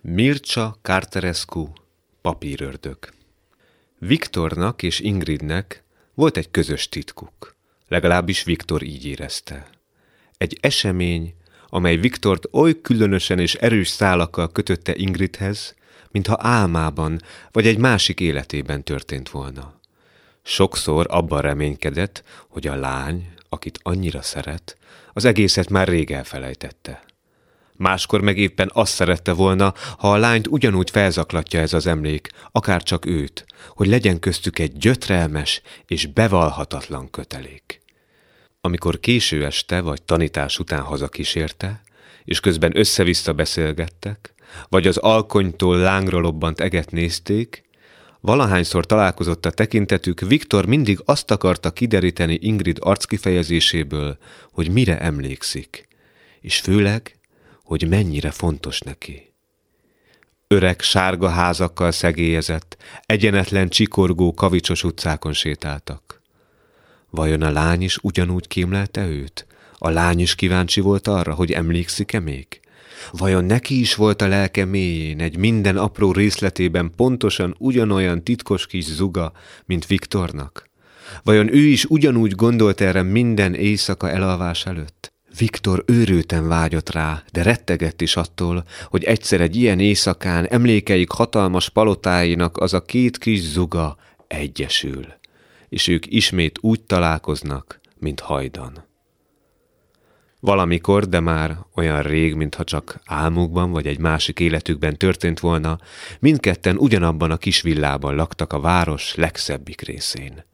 Mircea Carterescu, papírördög. Viktornak és Ingridnek volt egy közös titkuk. Legalábbis Viktor így érezte. Egy esemény, amely Viktort oly különösen és erős szálakkal kötötte Ingridhez, mintha álmában vagy egy másik életében történt volna. Sokszor abban reménykedett, hogy a lány, akit annyira szeret, az egészet már rég elfelejtette. Máskor meg éppen azt szerette volna, ha a lányt ugyanúgy felzaklatja ez az emlék, akár csak őt, hogy legyen köztük egy gyötrelmes és bevalhatatlan kötelék. Amikor késő este vagy tanítás után hazakísérte, és közben össze-vissza beszélgettek, vagy az alkonytól lángra lobbant eget nézték, valahányszor találkozott a tekintetük, Viktor mindig azt akarta kideríteni Ingrid arckifejezéséből, hogy mire emlékszik, és főleg, hogy mennyire fontos neki. Öreg sárga házakkal szegélyezett, egyenetlen csikorgó kavicsos utcákon sétáltak. Vajon a lány is ugyanúgy kémlelte őt? A lány is kíváncsi volt arra, hogy emlékszik-e még? Vajon neki is volt a lelke mélyén egy minden apró részletében pontosan ugyanolyan titkos kis zuga, mint Viktornak? Vajon ő is ugyanúgy gondolt erre minden éjszaka elalvás előtt? Viktor őrülten vágyott rá, de rettegett is attól, hogy egyszer egy ilyen éjszakán emlékeik hatalmas palotáinak az a két kis zuga egyesül, és ők ismét úgy találkoznak, mint hajdan. Valamikor, de már olyan rég, mintha csak álmukban vagy egy másik életükben történt volna, mindketten ugyanabban a kis villában laktak a város legszebbik részén.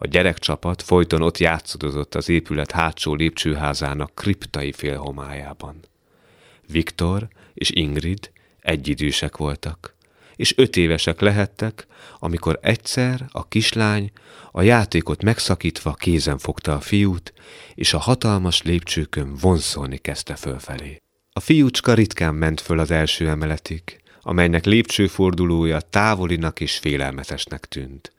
A gyerekcsapat folyton ott játszadozott az épület hátsó lépcsőházának kriptai félhomályában. Viktor és Ingrid egyidősek voltak, és öt évesek lehettek, amikor egyszer a kislány a játékot megszakítva kézen fogta a fiút, és a hatalmas lépcsőkön vonszolni kezdte fölfelé. A fiúcska ritkán ment föl az első emeletig, amelynek lépcsőfordulója távolinak és félelmetesnek tűnt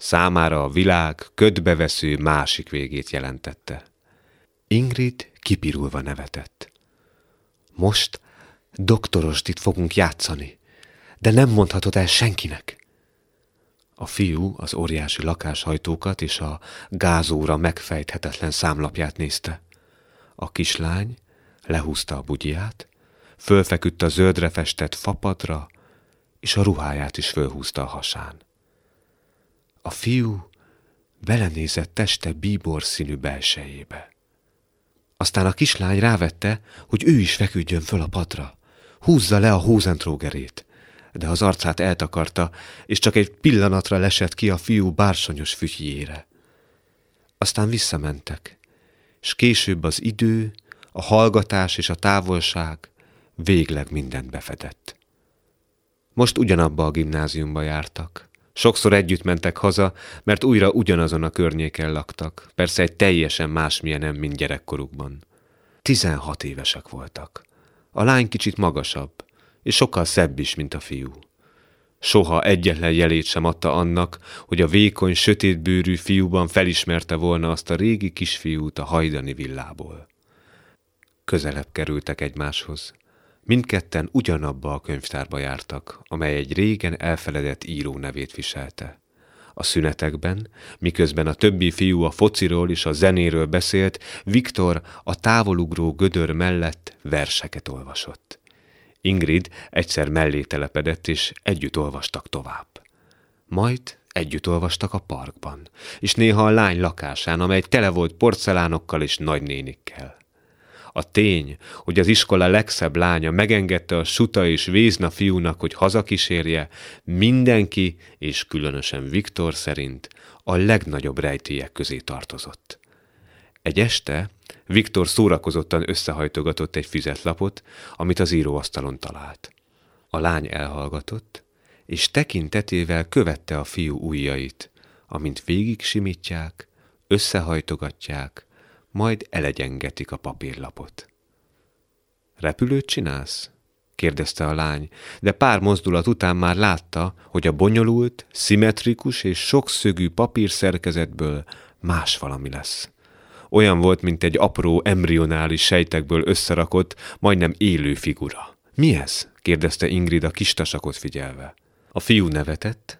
számára a világ ködbevesző másik végét jelentette. Ingrid kipirulva nevetett. Most doktorostit fogunk játszani, de nem mondhatod el senkinek. A fiú az óriási lakáshajtókat és a gázóra megfejthetetlen számlapját nézte. A kislány lehúzta a bugyját, fölfeküdt a zöldre festett fapadra, és a ruháját is fölhúzta a hasán. A fiú belenézett teste bíbor színű belsejébe. Aztán a kislány rávette, hogy ő is feküdjön föl a padra. Húzza le a hózentrógerét. De az arcát eltakarta, és csak egy pillanatra lesett ki a fiú bársonyos fütyjére. Aztán visszamentek, és később az idő, a hallgatás és a távolság végleg mindent befedett. Most ugyanabba a gimnáziumba jártak. Sokszor együtt mentek haza, mert újra ugyanazon a környéken laktak, persze egy teljesen másmilyenem, mint gyerekkorukban. Tizenhat évesek voltak. A lány kicsit magasabb, és sokkal szebb is, mint a fiú. Soha egyetlen jelét sem adta annak, hogy a vékony, sötétbőrű fiúban felismerte volna azt a régi kisfiút a hajdani villából. Közelebb kerültek egymáshoz. Mindketten ugyanabba a könyvtárba jártak, amely egy régen elfeledett író nevét viselte. A szünetekben, miközben a többi fiú a fociról és a zenéről beszélt, Viktor a távolugró gödör mellett verseket olvasott. Ingrid egyszer mellé telepedett, és együtt olvastak tovább. Majd együtt olvastak a parkban, és néha a lány lakásán, amely tele volt porcelánokkal és nagynénikkel. A tény, hogy az iskola legszebb lánya megengedte a suta és Vézna fiúnak, hogy hazakísérje, mindenki, és különösen Viktor szerint a legnagyobb rejtélyek közé tartozott. Egy este Viktor szórakozottan összehajtogatott egy füzetlapot, amit az íróasztalon talált. A lány elhallgatott, és tekintetével követte a fiú ujjait, amint végig simítják, összehajtogatják, majd elegyengetik a papírlapot. Repülőt csinálsz? kérdezte a lány, de pár mozdulat után már látta, hogy a bonyolult, szimmetrikus és sokszögű papírszerkezetből más valami lesz. Olyan volt, mint egy apró embrionális sejtekből összerakott, majdnem élő figura. Mi ez? kérdezte Ingrid a kistasakot figyelve. A fiú nevetett,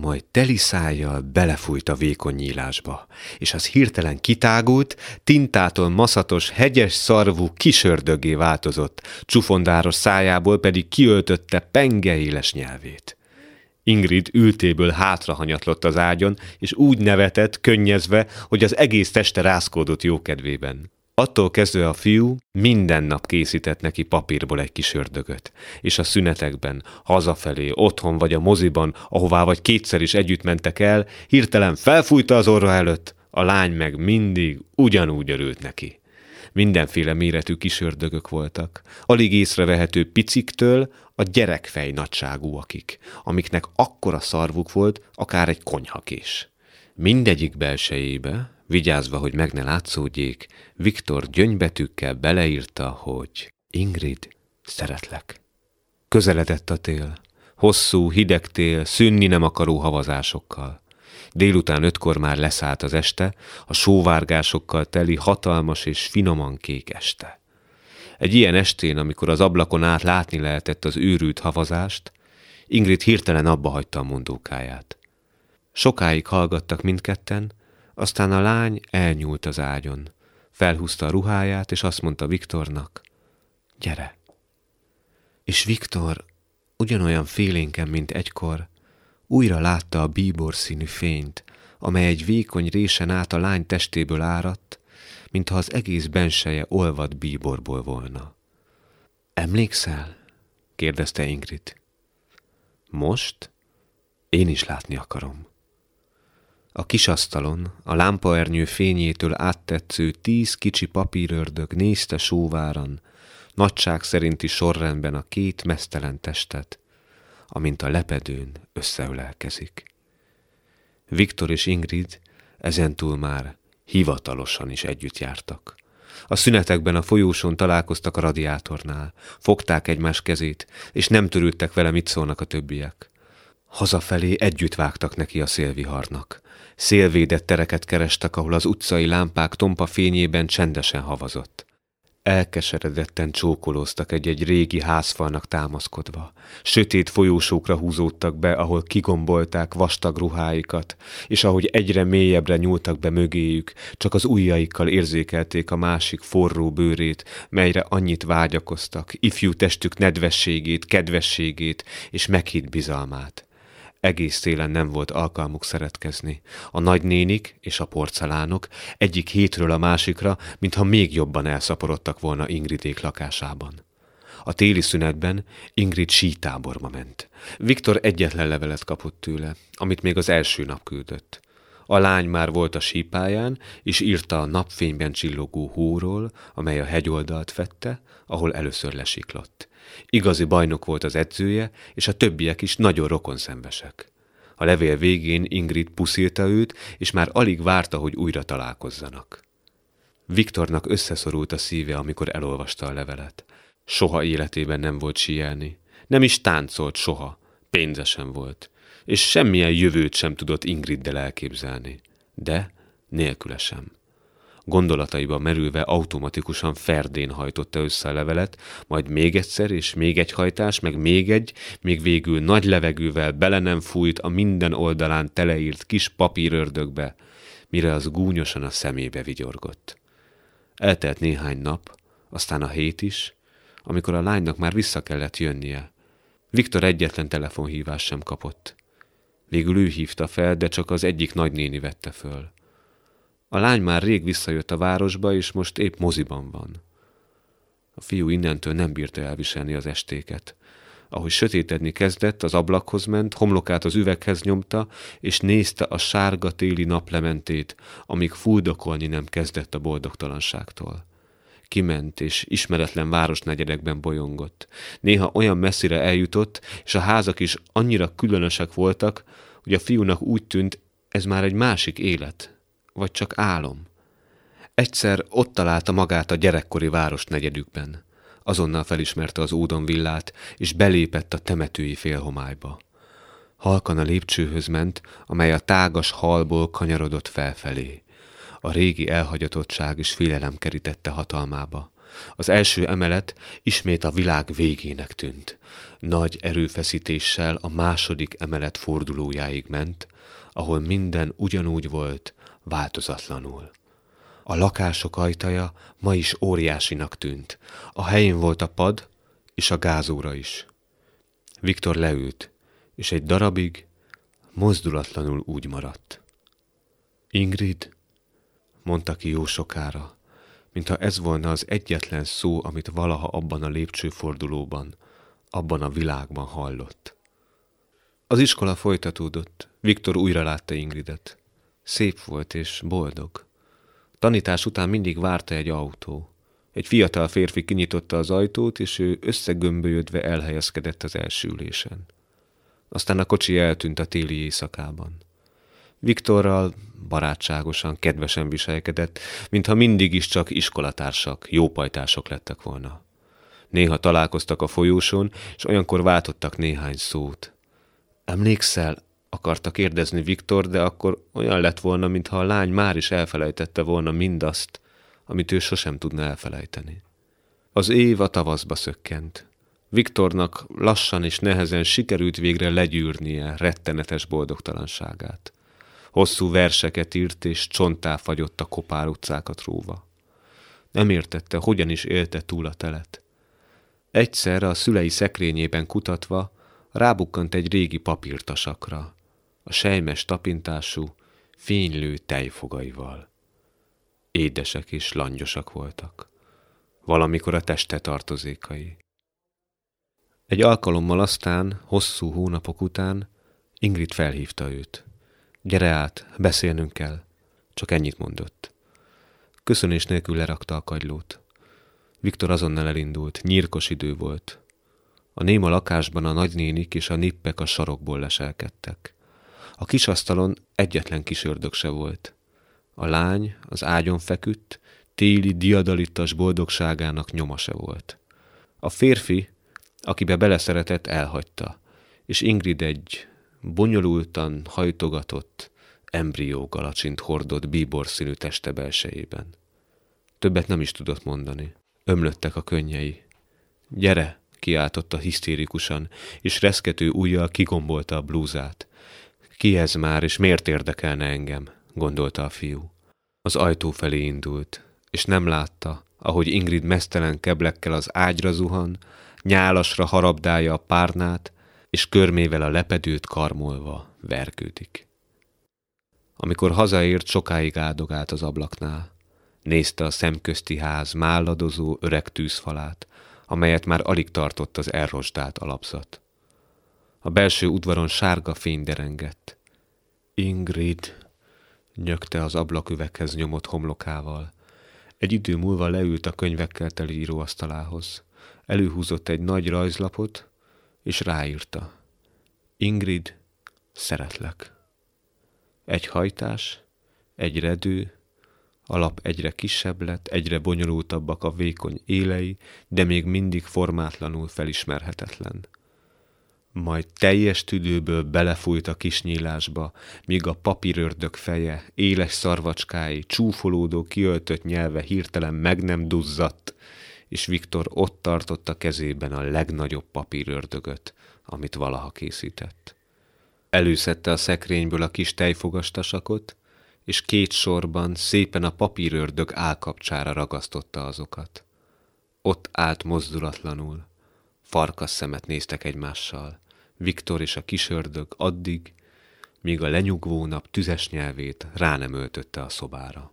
majd teli szájjal belefújt a vékony nyílásba, és az hirtelen kitágult, tintától maszatos, hegyes szarvú kisördögé változott, csufondáros szájából pedig kiöltötte penge éles nyelvét. Ingrid ültéből hátrahanyatlott az ágyon, és úgy nevetett, könnyezve, hogy az egész teste rászkódott jókedvében. Attól kezdve a fiú minden nap készített neki papírból egy kis ördögöt, és a szünetekben, hazafelé, otthon vagy a moziban, ahová vagy kétszer is együtt mentek el, hirtelen felfújta az orra előtt, a lány meg mindig ugyanúgy örült neki. Mindenféle méretű kis ördögök voltak, alig észrevehető piciktől a gyerekfej nagyságúakig, amiknek akkora szarvuk volt, akár egy konyhakés. Mindegyik belsejébe, Vigyázva, hogy meg ne látszódjék, Viktor gyöngybetűkkel beleírta, hogy Ingrid, szeretlek. Közeledett a tél. Hosszú, hideg tél, szűnni nem akaró havazásokkal. Délután ötkor már leszállt az este, a sóvárgásokkal teli hatalmas és finoman kék este. Egy ilyen estén, amikor az ablakon át látni lehetett az őrült havazást, Ingrid hirtelen abba hagyta a mondókáját. Sokáig hallgattak mindketten, aztán a lány elnyúlt az ágyon, felhúzta a ruháját, és azt mondta Viktornak, gyere. És Viktor ugyanolyan félénken, mint egykor, újra látta a bíbor színű fényt, amely egy vékony résen át a lány testéből áradt, mintha az egész benseje olvad bíborból volna. Emlékszel? kérdezte Ingrid. Most? Én is látni akarom. A kis asztalon, a lámpaernyő fényétől áttetsző tíz kicsi papírördög nézte sóváran, nagyság szerinti sorrendben a két mesztelen testet, amint a lepedőn összeölelkezik. Viktor és Ingrid ezentúl már hivatalosan is együtt jártak. A szünetekben a folyóson találkoztak a radiátornál, fogták egymás kezét, és nem törődtek vele, mit szólnak a többiek. Hazafelé együtt vágtak neki a szélviharnak. Szélvédett tereket kerestek, ahol az utcai lámpák tompa fényében csendesen havazott. Elkeseredetten csókolóztak egy-egy régi házfalnak támaszkodva. Sötét folyósókra húzódtak be, ahol kigombolták vastag ruháikat, és ahogy egyre mélyebbre nyúltak be mögéjük, csak az ujjaikkal érzékelték a másik forró bőrét, melyre annyit vágyakoztak, ifjú testük nedvességét, kedvességét és meghitt bizalmát. Egész télen nem volt alkalmuk szeretkezni. A nagynénik és a porcelánok egyik hétről a másikra, mintha még jobban elszaporodtak volna Ingridék lakásában. A téli szünetben Ingrid sítáborba ment. Viktor egyetlen levelet kapott tőle, amit még az első nap küldött. A lány már volt a sípáján, és írta a napfényben csillogó hóról, amely a hegyoldalt fette, ahol először lesiklott. Igazi bajnok volt az edzője, és a többiek is nagyon rokonszenvesek. A levél végén Ingrid puszilta őt, és már alig várta, hogy újra találkozzanak. Viktornak összeszorult a szíve, amikor elolvasta a levelet. Soha életében nem volt sielni. Nem is táncolt soha. Pénzesen volt. És semmilyen jövőt sem tudott Ingriddel elképzelni. De nélküle sem gondolataiba merülve automatikusan ferdén hajtotta össze a levelet, majd még egyszer, és még egy hajtás, meg még egy, még végül nagy levegővel bele nem fújt a minden oldalán teleírt kis papírördögbe, mire az gúnyosan a szemébe vigyorgott. Eltelt néhány nap, aztán a hét is, amikor a lánynak már vissza kellett jönnie. Viktor egyetlen telefonhívás sem kapott. Végül ő hívta fel, de csak az egyik nagynéni vette föl. A lány már rég visszajött a városba, és most épp moziban van. A fiú innentől nem bírta elviselni az estéket. Ahogy sötétedni kezdett, az ablakhoz ment, homlokát az üveghez nyomta, és nézte a sárga téli naplementét, amíg fuldokolni nem kezdett a boldogtalanságtól. Kiment, és ismeretlen városnegyedekben bolyongott. Néha olyan messzire eljutott, és a házak is annyira különösek voltak, hogy a fiúnak úgy tűnt, ez már egy másik élet, vagy csak álom. Egyszer ott találta magát a gyerekkori város negyedükben. Azonnal felismerte az ódon villát, és belépett a temetői félhomályba. Halkan a lépcsőhöz ment, amely a tágas halból kanyarodott felfelé. A régi elhagyatottság és félelem kerítette hatalmába. Az első emelet ismét a világ végének tűnt. Nagy erőfeszítéssel a második emelet fordulójáig ment, ahol minden ugyanúgy volt, változatlanul. A lakások ajtaja ma is óriásinak tűnt. A helyén volt a pad, és a gázóra is. Viktor leült, és egy darabig mozdulatlanul úgy maradt. Ingrid, mondta ki jó sokára, mintha ez volna az egyetlen szó, amit valaha abban a lépcsőfordulóban, abban a világban hallott. Az iskola folytatódott. Viktor újra látta Ingridet. Szép volt és boldog. Tanítás után mindig várta egy autó. Egy fiatal férfi kinyitotta az ajtót, és ő összegömbölyödve elhelyezkedett az első ülésen. Aztán a kocsi eltűnt a téli éjszakában. Viktorral barátságosan, kedvesen viselkedett, mintha mindig is csak iskolatársak, jópajtások lettek volna. Néha találkoztak a folyóson, és olyankor váltottak néhány szót. Emlékszel, akarta kérdezni Viktor, de akkor olyan lett volna, mintha a lány már is elfelejtette volna mindazt, amit ő sosem tudna elfelejteni. Az év a tavaszba szökkent. Viktornak lassan és nehezen sikerült végre legyűrnie rettenetes boldogtalanságát. Hosszú verseket írt, és csontá fagyott a kopár utcákat róva. Nem értette, hogyan is élte túl a telet. Egyszer a szülei szekrényében kutatva rábukkant egy régi papírtasakra, a sejmes tapintású, fénylő tejfogaival. Édesek és langyosak voltak. Valamikor a teste tartozékai. Egy alkalommal aztán, hosszú hónapok után, Ingrid felhívta őt. Gyere át, beszélnünk kell. Csak ennyit mondott. Köszönés nélkül lerakta a kagylót. Viktor azonnal elindult, nyírkos idő volt. A néma lakásban a nagynénik és a nippek a sarokból leselkedtek. A kis asztalon egyetlen kis ördög se volt. A lány az ágyon feküdt, téli diadalittas boldogságának nyoma se volt. A férfi, akibe beleszeretett, elhagyta, és Ingrid egy bonyolultan hajtogatott, embrió galacsint hordott bíbor színű teste belsejében. Többet nem is tudott mondani. Ömlöttek a könnyei. Gyere, kiáltotta hisztérikusan, és reszkető ujjal kigombolta a blúzát. Ki ez már, és miért érdekelne engem? gondolta a fiú. Az ajtó felé indult, és nem látta, ahogy Ingrid mesztelen keblekkel az ágyra zuhan, nyálasra harabdálja a párnát, és körmével a lepedőt karmolva vergődik. Amikor hazaért, sokáig áldogált az ablaknál. Nézte a szemközti ház málladozó öreg tűzfalát, amelyet már alig tartott az elrosdált alapzat. A belső udvaron sárga fény derengett. Ingrid, nyögte az ablaküveghez nyomott homlokával. Egy idő múlva leült a könyvekkel teli íróasztalához. Előhúzott egy nagy rajzlapot, és ráírta. Ingrid, szeretlek. Egy hajtás, egy redő, alap egyre kisebb lett, egyre bonyolultabbak a vékony élei, de még mindig formátlanul felismerhetetlen. Majd teljes tüdőből belefújt a kis nyílásba, míg a papírördög feje, éles szarvacskái, csúfolódó kiöltött nyelve hirtelen meg nem duzzadt, és Viktor ott tartotta kezében a legnagyobb papírördögöt, amit valaha készített. Előszette a szekrényből a kis tejfogastasakot, és két sorban szépen a papírördög állkapcsára ragasztotta azokat. Ott állt mozdulatlanul, farkas szemet néztek egymással, Viktor és a kisördög addig, míg a lenyugvó nap tüzes nyelvét rá nem öltötte a szobára.